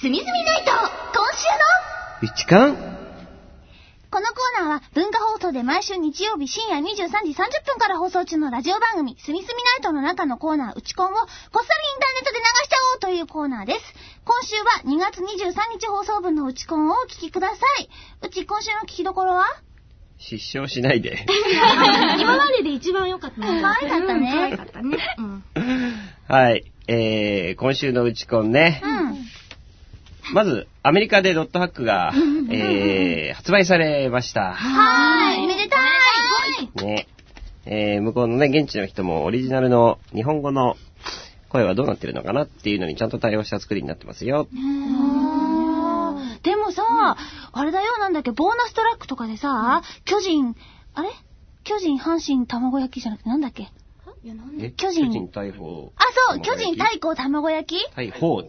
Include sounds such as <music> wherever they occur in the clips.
すみすみナイト今週のうちかんこのコーナーは文化放送で毎週日曜日深夜23時30分から放送中のラジオ番組すみすみナイトの中のコーナーうちコンをこっそりインターネットで流しちゃおうというコーナーです。今週は2月23日放送分のうちコンをお聞きください。うち今週の聞きどころは？失笑しないで。<laughs> 今までで一番良かったね。可愛かったねうん可愛かったね。うん。はい。えー、今週のうちこんね。うん。まず、アメリカでドットハックが、<laughs> えー、発売されました。はーい。めでたいね。えー、向こうのね、現地の人もオリジナルの日本語の声はどうなってるのかなっていうのにちゃんと対応した作りになってますよ。でもさ、あれだよ、なんだっけ、ボーナストラックとかでさ、巨人、あれ？巨人、阪神、卵焼きじゃなくてなんだっけ？いや、なんでえ巨人巨人大砲。あ、そう、巨人、太鼓、卵焼き？大砲。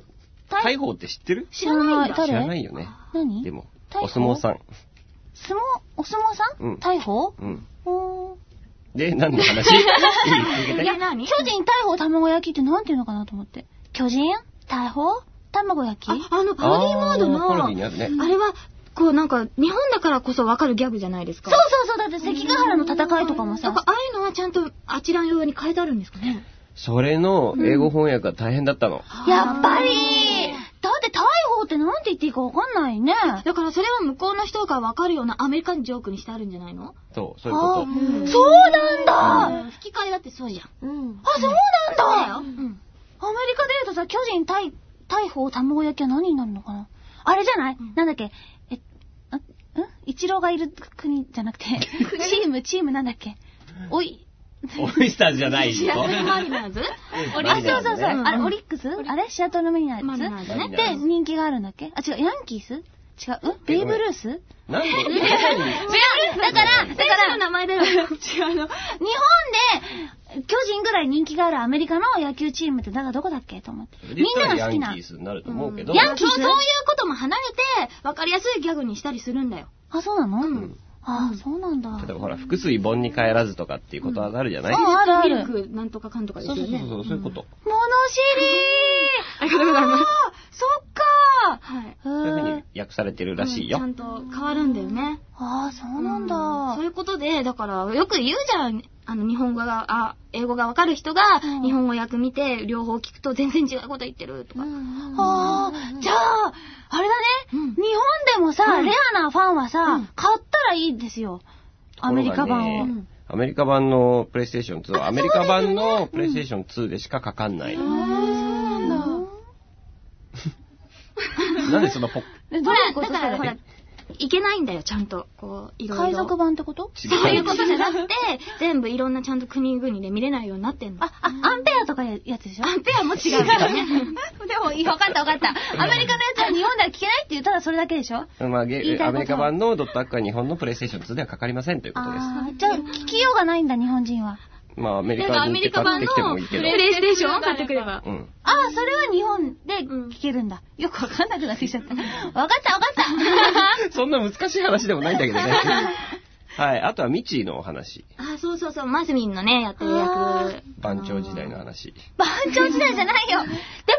大砲って知ってる？知らない。誰？知らないよね。何？でも、お相撲さん。相撲、お相撲さん？うん。大砲うん。で、何の話？<laughs> いや、何巨人、大砲、卵焼きってなんていうのかなと思って。巨人、大砲、卵焼き？あ、あの、パロディーモードの、あれは、こうなんか、日本だからこそわかるギャグじゃないですか。そうそうそう、だって関ヶ原の戦いとかもさ。なんか、、ああいうのはちゃんとあちら用に変えてあるんですかね。それの英語翻訳が大変だったの。やっぱりっていいかわかんないね。だからそれは向こうの人がわかるようなアメリカンジョークにしてあるんじゃないの？そう、そういうこあと。うん。そうなんだ！吹き替えだってそうじゃん。うん。あ、そうなんだ！うん。アメリカで言うとさ、巨人、大、大砲、卵焼きは何になるのかな？あれじゃない、ん。なんだっけ？え、あ、ん？一郎がいる国じゃなくて、<laughs> チーム、チームなんだっけ？おい、<laughs> オイスターズじゃないよ。マリナーズ？あ、マリナーズ？ねそうそうそう。うん。あれ、オリックス。あれ？シアトルメリナーズ？マリナーズねで、人気があるんだっけ？あ、違う、ヤンキース？違う、ベーブ・ルース？なんで？<laughs> 違う、だから、だから、の名前だよ。違うの。日本で、巨人ぐらい人気があるアメリカの野球チームって、だからどこだっけ？と思って。みんなが好きなヤンキー。スになると思うけど。ヤンキース？そうそういうことも離れて、わかりやすいギャグにしたりするんだよ。あ、そうなの？うんあ、そうなんだ。例えばほら、複数本に帰らずとかっていうことはあるじゃない、うんあるあるミルクなんとかかんとかですよね。そうそうそう、そういうこと。物知りありがとうございます。はい。そういうふうに訳されてるらしいよ。うんちゃんと変わるんだよね。あそうなんだ。うんそういうことで、だから、よく言うじゃん。あの、日本語が、あ、英語がわかる人が、うん日本語訳見て、両方聞くと全然違うこと言ってるとか。ああ、じゃあ、あれだね、うん日本でもさ、うんレアなファンはさ、うん買ったらいいですよ。アメリカ版を。アメリカ版のプレイステーション2はアメリカ版のプレイステーション2でしかかかんない。なん <laughs> でそんなポッ、えどういうこと？だから、ほらいけないんだよ、ちゃんと。こう、いろいろ。海賊版ってこと？違そういうことじゃなくて、全部いろんなちゃんと国々で見れないようになってんの。あ、あ、アンペアとかやつでしょ？アンペアも違うけどね。<laughs> でも、いいわかったわかった。アメリカのやつは日本では聞けないって言ったらそれだけでしょ？まあ、言いたいことはゲアメリカ版のドットアックは日本のプレイステーション2ではかかりませんということです。ああ、じゃあ、聞きようがないんだ、日本人は。まあ、アメリカに行ってメリカ版買ってきてプいいけど。レイステーションを買ってくれば。うん。ああ、それは日本で聞けるんだ。よくわかんなくなってきちゃった。わかったわかった。<laughs> そんな難しい話でもないんだけどね。はい。あとはミチのお話。あ、そうそうそう、マスミンのね、やってる役。番長時代の話。番長時代じゃないよ。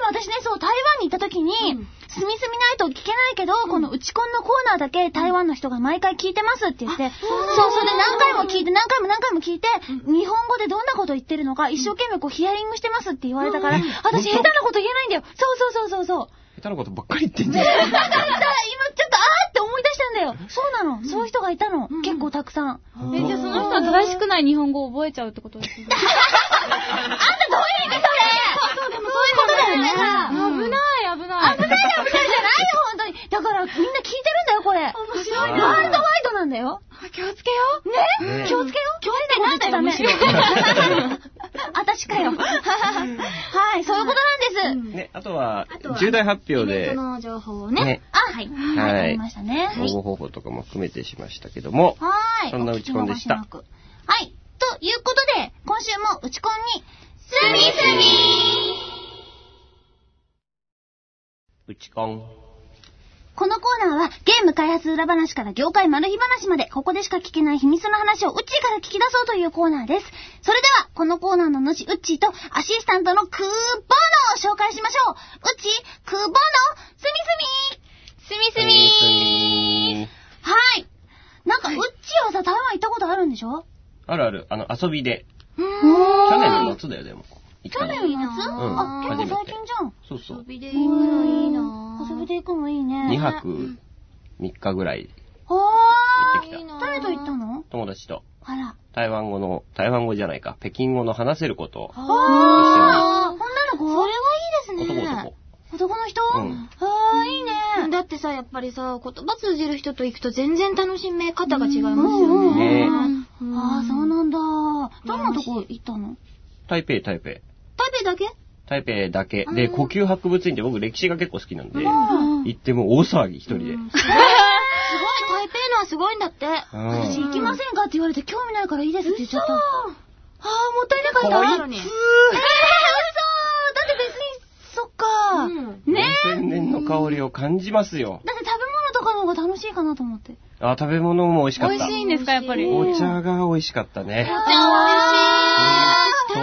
でも私ね、そう、台湾に行った時に、うんすみすみないと聞けないけど、このうちコンのコーナーだけ台湾の人が毎回聞いてますって言って、そう、それで何回も聞いて、何回も何回も聞いて、日本語でどんなこと言ってるのか、一生懸命こうヒアリングしてますって言われたから、うん私下手なこと言えないんだよ。そうそうそうそうそう。下手なことばっかり言ってんじゃん。だから今ちょっとあーって思い出したんだよ。そうなの。そういう人がいたの。うん結構たくさん。え、じゃあその人は正しくない日本語を覚えちゃうってことですね。<laughs> あんたどういう意味？よね。危ない、危ない。危ない危ないじゃないよ、本当に。だから、みんな聞いてるんだよ、これ。面白いねワールドワイドなんだよ。気をつけよう。ね？ね気をつけよう。気をつけないとダメ。あたしかよ。はい、そういうことなんです。ね、あとは重大発表でイベント、の情報をね。ね、あ、はい。はい、ありましたね。応募方法とかも含めてしましたけども、はい。そんな打ち込んでしたはい。ということで、今週も打ち込んに、すみすみうちこん。このコーナーはゲーム開発裏話から業界マル秘話までここでしか聞けない秘密の話をうっちーから聞き出そうというコーナーです。それではこのコーナーの後うっちーとアシスタントのクーボーノを紹介しましょう。うっちー、クーボーノ、すみすみすみすみはい。なんかうっちーはさ台湾行ったことあるんでしょ？あるある。あの遊びで。去年の夏だよでも。行った去の年の夏うんあ、結構最近じゃん。そうそう。遊びで行くのいいな遊びで行くのいいね。2泊3日ぐらいは行ってきたいい。な誰と行ったの？友達と。あら。台湾語の、台湾語じゃないか、北京語の話せることを。あー、女の子それはいいですね。男男。男の人？うんあー、いいね。だってさ、やっぱりさ、言葉通じる人と行くと全然楽しめ方が違いますよね。あー、そうなんだ。どんなとこ行ったの？台北、台北。台北だけ？台北だけ。で、呼吸博物院って僕歴史が結構好きなんで、うん行ってもう大騒ぎ一人で。うんすごい、台北のはすごいんだって。うん私行きませんか？って言われて興味ないからいいですって言っちゃった。あー、もったいなかった。こい。えー、嘘だって別に、そっか、うんね？4000年の香りを感じますよ。だって食べ物とかの方が楽しいかなと思って。あ、食べ物も美味しかった美味し。いんですか、やっぱり。お茶が美味しかったね。お茶美味し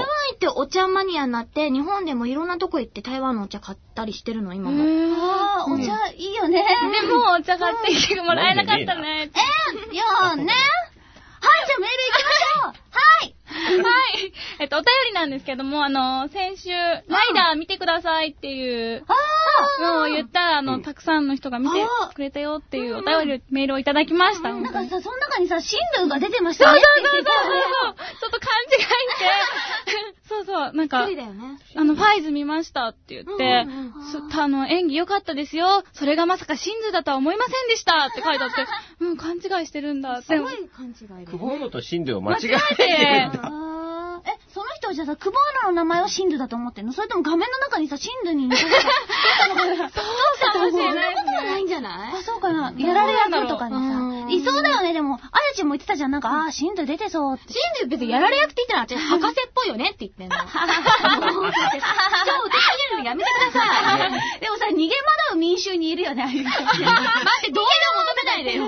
い。ってお茶マニアになって、日本でもいろんなとこ行って台湾のお茶買ったりしてるの、今も。あー、お茶いいよね。でも、お茶買ってきてもらえなかったね。えいやーね。はい、じゃあメール行きましょう。はい。はい。えっと、お便りなんですけども、あの、先週、ライダー見てくださいっていうあのを言ったら、あの、うんたくさんの人が見てくれたよっていうお便り、メールをいただきました。ー。なんかさ、その中にさ、新聞が出てましそうそうたね。そうそうそう。ちょっと勘違いして、そうそう、なんかね。あの、ファイズ見ましたって言って、うんうんそあの、演技良かったですよ。それがまさか真珠だとは思いませんでしたって書いてあって、<laughs> うん、勘違いしてるんだって。すごい勘違いだよクボーノとシンドゥを間違えてるんだ。人じゃあさ、クボーナの名前をシンドゥだと思ってんの？それとも画面の中にさ、シンドゥに似てるそうかもしれないそんなことはないね。んじゃない？<laughs> あ、そうかな。やられ役とかにうんさ。いそうだよね、でも。あやちんも言ってたじゃん。なんか、あー、シンドゥ出てそうって。シンデュ別にやられ役って言ったら、私、博士っぽいよねって言ってんの。<laughs> もう、人を受け入れるのやめてください。<laughs> でもさ、逃げ惑う民衆にいるよね、ああいう人。待って、同意を求めないでよ。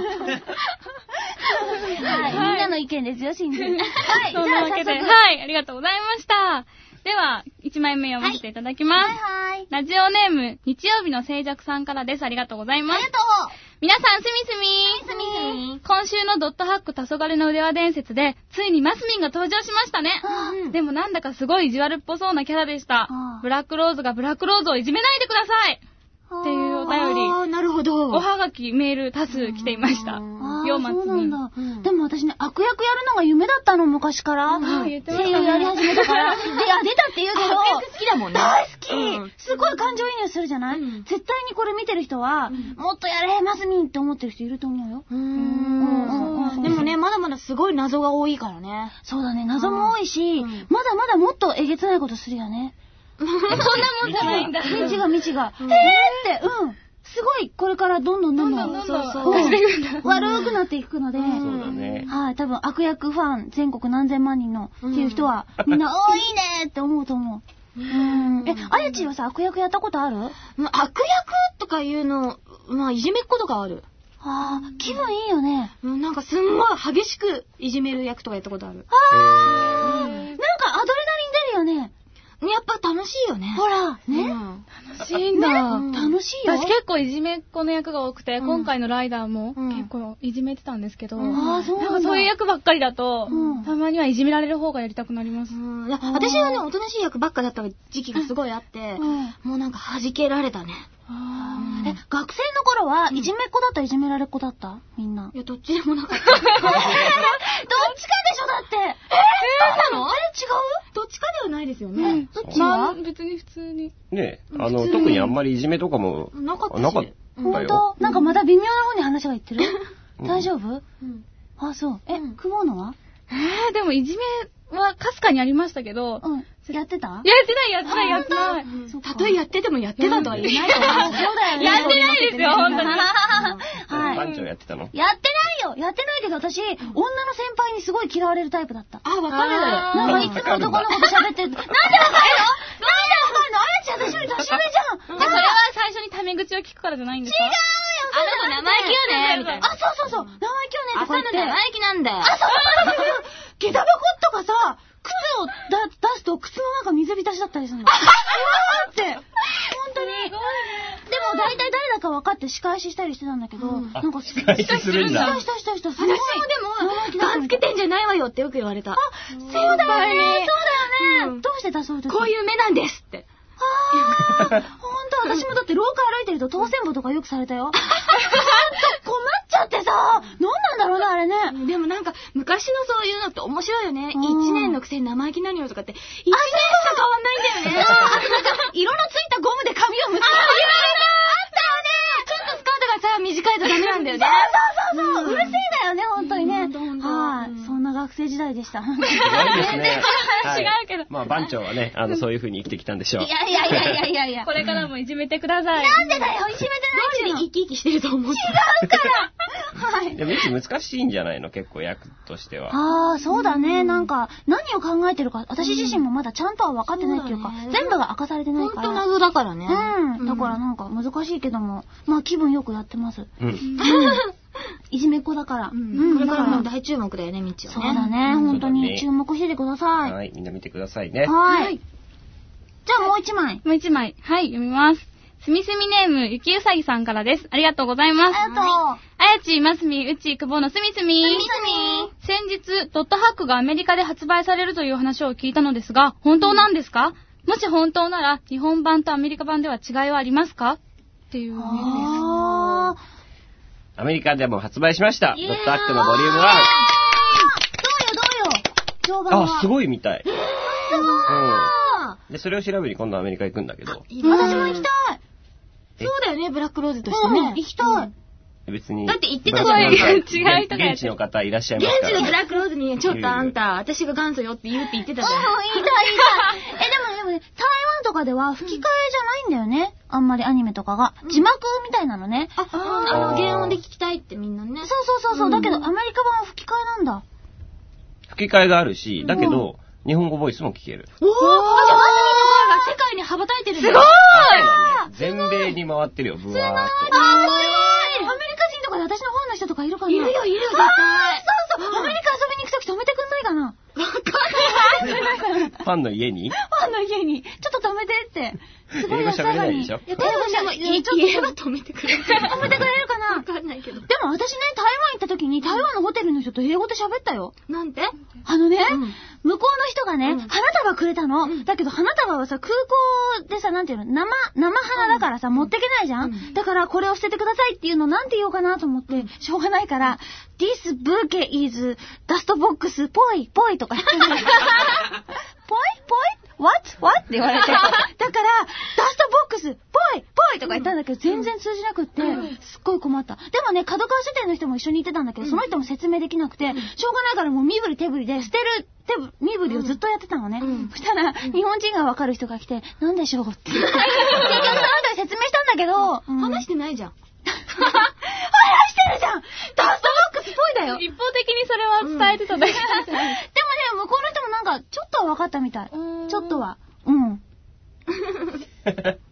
はい、みんなの意見ですよ、シンドゥ。はい、そんなわけで。はい、ありがとうございました。では、1枚目読ませていただきます。はいはい。ラジオネーム、日曜日の静寂さんからです。ありがとうございますありが。と皆さん、すみすみすみすみ今週のドットハック黄昏の腕輪伝説で、ついにマスミンが登場しましたね。う。でもなんだかすごい意地悪っぽそうなキャラでしたあ。ブラックローズがブラックローズをいじめないでくださいっていうお便り。あー、なるほど。おはがき、メール多数来ていました。あーようまつそうなんだうん。でも私ね、悪役やるのが夢だったの、昔から。声優やり始めたから。<laughs> で、あ、出たって言うけど。悪役好きだもんね。大好き、うんすごい感情移入するじゃない、うん絶対にこれ見てる人は、もっとやれ、マスミンって思ってる人いると思うよ。うんうんうんん。でもね、まだまだすごい謎が多いからね。そうだね、謎も多いし、うんまだまだもっとえげつないことするよね。<laughs> そんなもんじゃないんだ。未知が未知が。うんえーって、うん。すごい、これからどんどんどんどん、どんどんどんどんそう。悪くなっていくので、そうだね。はい、多分悪役ファン全国何千万人のっていう人は、みんな、おーいいねって思うと思う。うん。え、あやちはさ、悪役やったことある？まあ悪役とかいうの、まあ、いじめっ子とかある。ああ、気分いいよね。うんなんかすんごい激しくいじめる役とかやったことある。ああ、なんかアドレナリン出るよね。やっぱ楽しいよね。ほら、ね。うん楽しいんだ。うん楽しいよ。私結構いじめっ子の役が多くて、うん今回のライダーもうん結構いじめてたんですけど、うんああ、そうなんだ。なんかそういう役ばっかりだと、うんたまにはいじめられる方がやりたくなります。私はね、おとなしい役ばっかだった時期がすごいあって、うんもうなんか弾けられたね。あえ、学生の頃は、いじめっ子だった？いじめられっ子だった？みんな。いや、どっちでもなかった。<laughs> どっちかでしょ、だって。えー、そうなの？あれ違う？どっちかではないですよーね。どっちまはあ別に普通に。ねあの、特にあんまりいじめとかもなかったし。なかった。本よ。当？なんかまた微妙な方に話がいってる？うん。大丈夫？うん。あ、そう。えうん、クモのは？えー、でもいじめはかすかにありましたけど、うん。やってた？やってないやってないやってない。たとえやっててもやってたとは言えない。そうだよね。やってないですよ、本当に。<laughs> はい。番長やってたの？やってないよやってないけど私、女の先輩にすごい嫌われるタイプだった。あ、わかる。なんかいつも男の子と喋ってる。<laughs> なんでわかるの？なんでわかるの？あやちゃん私より年上じゃんでそれは最初にタメ口を聞くからじゃないんですか？あの子生意気よね、みたいな。あ、そうそうそう。生意気よねってあ、こいつ言って。生意気なんだよ。あ、そうそうそうそう。<laughs> 下駄箱とかさ、靴をだ出すと靴の中水浸しだったりするの。<laughs> うわーって。本当に。でも大体誰だ誰か分かって仕返ししたりしてたんだけど、うん。なんか、仕返しするんだ。したしたしたした、私もでも、ガンつけてんじゃないわよってよく言われた。そうだよね、そうだよね、うん。どうしてたそういう時こういう目なんですって。あー、ほんと、私もだって廊下歩いてると当選簿とかよくされたよ。<laughs> ほんと、困っちゃってさ、なんなんだろうね、あれね。でもなんか、昔のそういうのって面白いよね。うん一年のくせに生意気なのよとかって、一年しか変わんないんだよね。あとなんか、色のついたゴムで髪をむつけてちょっとスカートがさ、短いとダメなんだよね。そうそうそう、うるせえだよね、ほんとにね。はい、うんそんな学生時代でした。い <laughs> すごいですね。はい違うけどまあ番長はね、あの、そういう風に生きてきたんでしょう。やいやいやいやいやいや。これからもいじめてください。なんでだよ、いじめてない。生き生きしてると思って。はい。でも、難しいんじゃないの結構役としては。ああ、そうだね。なんか、何を考えてるか、私自身もまだちゃんとは分かってないっていうか、そうだね全部が明かされてないから。ほんと謎だからね。うん。だからなんか難しいけども、まあ気分よくやってます。うん。いじめっ子だから。うん。これからも大注目だよね、みっちはね。そうだね。うん本当に注目しててください。はい、みんな見てくださいね。はい。じゃあもう一枚。もう一枚。はい、読みます。すみすみネーム、ゆきうさぎさんからです。ありがとうございます。あと、あやち、ますみ、うち、くぼのすみすみ。みすみ。先日、ドットハックがアメリカで発売されるという話を聞いたのですが、本当なんですか？もし本当なら、日本版とアメリカ版では違いはありますか？っていうメールです。アメリカでも発売しました。ドットアックのボリューム1。どうよどうよ評判は。あ、すごいみたい。すごい。うん。で、それを調べに今度アメリカ行くんだけど、いいね私も行きたい。え？そうだよね、ブラックローズとしてうん、ね。行きたい。別に。だって言ってたじゃんブラック <laughs> 違う人現地の方いらっしゃいます。現地のブラックローズに、ちょっとあんた、私が元祖よって言うって言ってたじゃん。<laughs> うん、言いたい言いたい。え、でもね、でもね、台湾とかでは吹き替えじゃないんだよね。あんまりアニメとかが。字幕みたいなのね。あ、あの、原音で聞きたいってみんなね。そうそうそうそう、うんだけどアメリカ版は吹き替えなんだ。吹き替えがあるし、だけど、日本語ボイスも聞ける。おー、じゃあ、マスミの声が世界に羽ばたいてるんだよ。すごい全米に回ってるよ、ブワーっと。あー、すごいアメリカ人とかで私のファンの人とかいるかないるよ、いるよ、絶あ対。ーそうそう、アメリカ遊びに行くとき止めてくんないかなわかんない。ファンの家に？ファンの家に、ちょっと止めてって。すごい英語喋れないでしょ？英語喋れい。い、ちょっと言えば止めてくれる。止めてくれるかな？わかんないけど。でも私ね、台湾行った時に台湾のホテルの人と英語で喋ったよ。なんてあのね、うん。向こうの人がね、うん。花束くれたの。だけど花束はさ、空港でさ、なんていうの、生、生花だからさ、持ってけないじゃん、うん。だからこれを捨ててくださいっていうのなんて言おうかなと思って、しょうがないから、This bouquet is dust box ぽい、ぽいとか言って <laughs> って言われて。<laughs> だから、ダストボックス、ぽい、ぽいとか言ったんだけど、全然通じなくって、すっごい困った。でもね、角川書店の人も一緒にいてたんだけど、その人も説明できなくて、しょうがないからもう身振り手振りで、捨てる手振身振りをずっとやってたのね。うんそしたら、日本人がわかる人が来て、なんでしょうって。<laughs> 結局その人に説明したんだけど、うん話してないじゃん。話してるじゃんダストボックスっぽいだよ一方的にそれは伝えてただけ。でもね、向こうの人もなんか、ちょっとは分かったみたい。ちょっとは。うん。<laughs>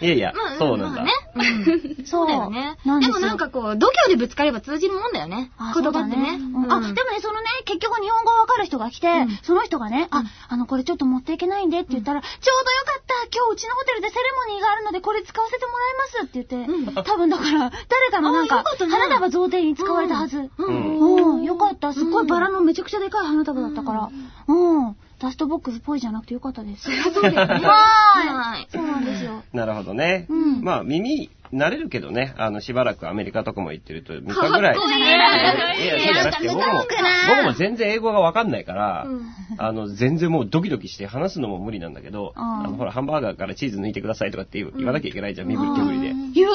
いやいやまあ、そうなんだ。まあね。うん <laughs> そうだよね。なんでもなんかこう、度胸でぶつかれば通じるもんだよね。あ言葉ってね。そうだうんあ、でもね、そのね、結局日本語わかる人が来て、うんその人がね、あ、あの、これちょっと持っていけないんでって言ったら、ちょうどよかった今日うちのホテルでセレモニーがあるので、これ使わせてもらいますって言って、うん <laughs> 多分だから、誰かのなんか花束贈呈に使われたはず。ううんん、よかった。すっごいバラのめちゃくちゃでかい花束だったから。うん。ダストボックスっぽいじゃなくてよかったです。<laughs> そうだよね。はーい。はい。そうなんですよ。なるほどね。うんまあ、耳、慣れるけどね、あの、しばらくアメリカとかも行ってると、3日ぐらい。かっこいいいや、そうじゃなくて、僕も僕も全然英語がわかんないから、うんあの、全然もうドキドキして話すのも無理なんだけど、あの、ほら、ハンバーガーからチーズ抜いてくださいとかって言う言わなきゃいけないじゃん、身振り手振りで。言う？言える？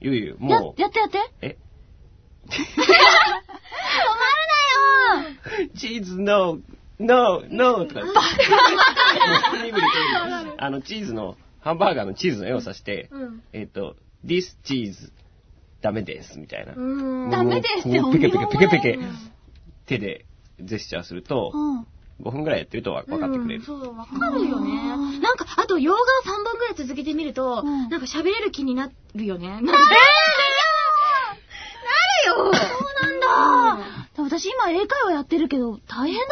言う言う、やも、う、やってやって。え、<laughs> 止まるなよ <laughs> チーズ no, no, no とか <laughs> あの、チーズの、ハンバーガーのチーズの絵を指して、うんえっ、と、this cheese ダメです、みたいな。うん。ダメですってペケペケペケペケ手でジェスチャーすると、うん。5分ぐらいやってるとわ分かってくれる。うんそう、わかるよね。なんか、あと、洋画を3本ぐらい続けてみると、うんなんか喋れる気になるよね。なんかなるよそうなんだ、私今英会話やってるけど、大変だよ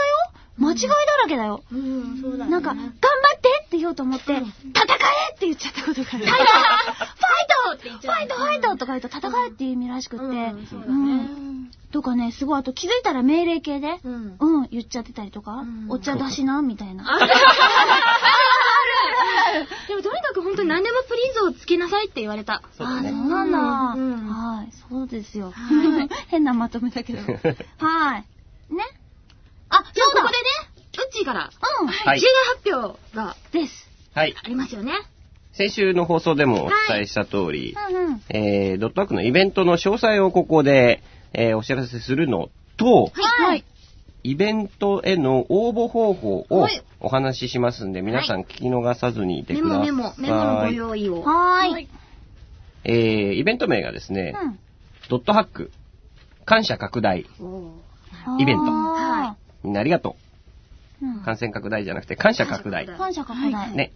間違いだらけだよ。うん、そうだね。なんか、頑張ってって言おうと思って、戦えって言っちゃったことがある。<laughs> ファイトファイトって言っちゃがいと戦えっていう意味らしくって。うんそうだねうんとかね、すごい、あと気づいたら命令形で、うんうん、言っちゃってたりとか、んお茶出しな、みたいな。でもとにかく本当に何でもプリーズをつけなさいって言われた。そうだねあそうなんだ。うんはい、そうですよ。<laughs> 変なまとめだけど。<laughs> はい。ね。あ、じゃあそうだここでね、ウッチーから、うん。はい重大発表がです。はい。ありますよね。先週の放送でもお伝えした通り、うんうん。えー、ドットワークのイベントの詳細をここで、えーお知らせするのと、はい。イベントへの応募方法をはいお話ししますんで、皆さん聞き逃さずにいてメください。モメモ、メモのご用意を。はーい。えー、イベント名がですね、うん。ドットハック、感謝拡大、イベントはみんなありがとう。感染拡大じゃなくて感謝拡大。感謝拡大。ね。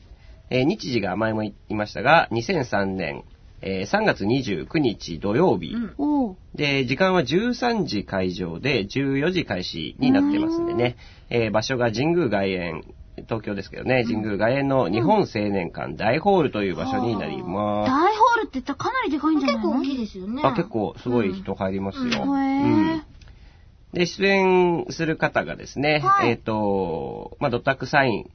えー日時が前も言いましたが、2003年、えー3月29日土曜日。うん。で、時間は13時会場で14時開始になってますんでね。えー場所が神宮外苑、東京ですけどね、神宮外苑の日本青年館大ホールという場所になります。大ホールって言ったらかなりでかいんじゃないの？結構大きいですよね。あ、結構すごい人入りますよ。うんへうんーで、出演する方がですね、はいえっ、と、まあ、ドットアックサイン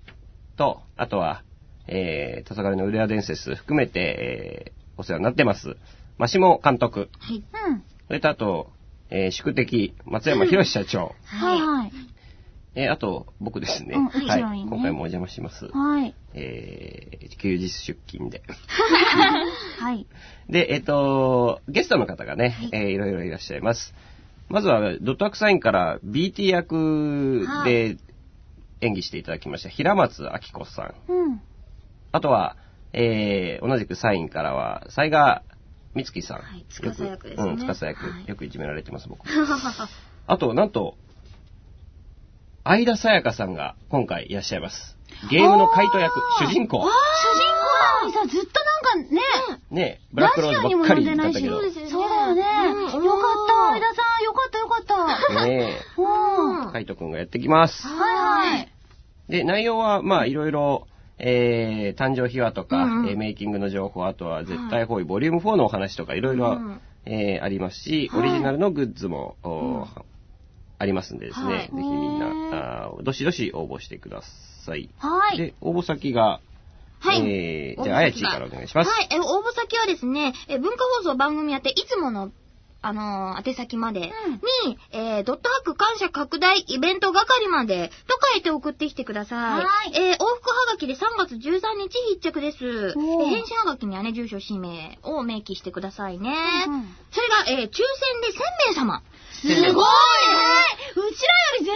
と、あとは、えー、黄昏のウレア伝説含めて、えーお世話になってます。マシモ監督。はい。うん。それとあと、えー宿敵、松山博社長。はいはい。えーあと、僕ですね。うんはい。ね今回もお邪魔します。はい。えー休日出勤で。<laughs> はい。で、えっ、と、ゲストの方がね、いえーいろいろいらっしゃいます。まずは、ドットアクサインから BT 役で演技していただきました、平松明子さん。うん。あとは、えー同じくサインからは、雑賀美月さん。はい司役ですねよくうん、司役、はいよくいじめられてます、僕。<laughs> あと、なんと、相田さやかさんが今回いらっしゃいます。ゲームのカイト役、主人公。主人公なのにさ、ずっとなんかね、ね、ブラックローズばっかりだったけど。ねそうですよねそうだよね。うんよかった。え、うん。カイトくんがやってきます。はいはい。で、内容は、まあ、いろいろ、えー、誕生秘話とか、うんうんえーメイキングの情報、あとは絶対方位、ボリューム4のお話とか、いろいろ、うんえーありますし、はいオリジナルのグッズも、おありますんでですね、はいぜひみんな、あーどしどし応募してください。はい。で、応募先が、はい。えー、じゃあ、あやちからお願いします。はい。え、応募先はですね、え、文化放送番組やって、いつもの、あのー宛先までに、えー、ドットハック感謝拡大イベント係まで、と書いて送ってきてください。はいえー、往復はがきで3月13日必着です。返信はがきにはね、住所、氏名を明記してくださいね。うんそれが、えー、抽選で1000名様。すごいねうちらより全然で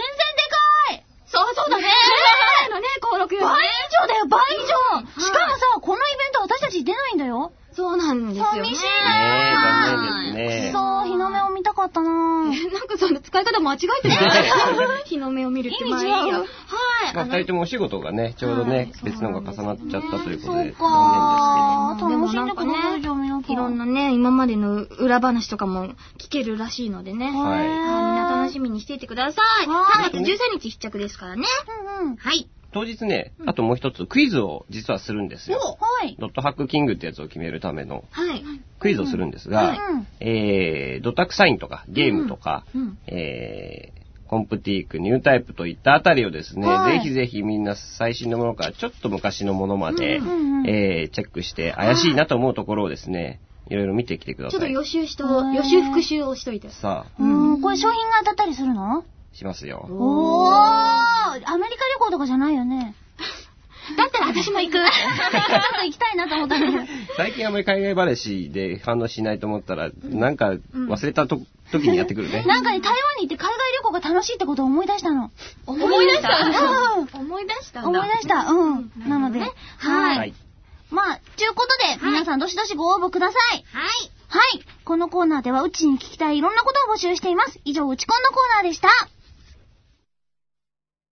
かいそうそうだね。<laughs> のね、登録倍以上だよ、倍以上しかもさ、このイベント私たち出ないんだよ。そうなんですよね。寂しいねえ、残念ですね。そう、日の目を見たかったなぁ。なんかその使い方間違えてない <laughs> 日の目を見るってまあいいよ。意味違うはい。まあ、二人ともお仕事がね、ちょうどね、はい別のが重なっちゃったということで、そうか残楽しんでくださいじゃあ皆さんいろんなね、今までの裏話とかも聞けるらしいのでね。はい。はいみんな楽しみにしていてください3月13日必着ですからね。うんうん。はい。当日ね、あともう一つクイズを実はするんですよ。はい。ドットハックキングってやつを決めるためのはい。クイズをするんですが、はいうんえー、ドットハックサインとかゲームとか、うんうんえー、コンプティーク、ニュータイプといったあたりをですね、はいぜひぜひみんな最新のものからちょっと昔のものまで、うんうんうんえーチェックして怪しいなと思うところをですね、いろいろ見てきてください。ちょっと予習しと、はい予習復習をしといて。さあ、うん、これ商品が当たったりするの？しますよ。おーアメリカ旅行とかじゃないよね。<laughs> だったら私も行く。<laughs> ちょっと行きたいなと思ったんだけど。最近あまり海外話で反応しないと思ったら、なんか忘れたと、時にやってくるね。なんかね、台湾に行って海外旅行が楽しいってことを思い出したの。思い出した？うん思い出した。思い出した。うん。なので、ねはい。はい。まあ、ちゅうことで、皆さんどしどしご応募ください。はい。はい。このコーナーでは、うちに聞きたいいろんなことを募集しています。以上、うちこんのコーナーでした。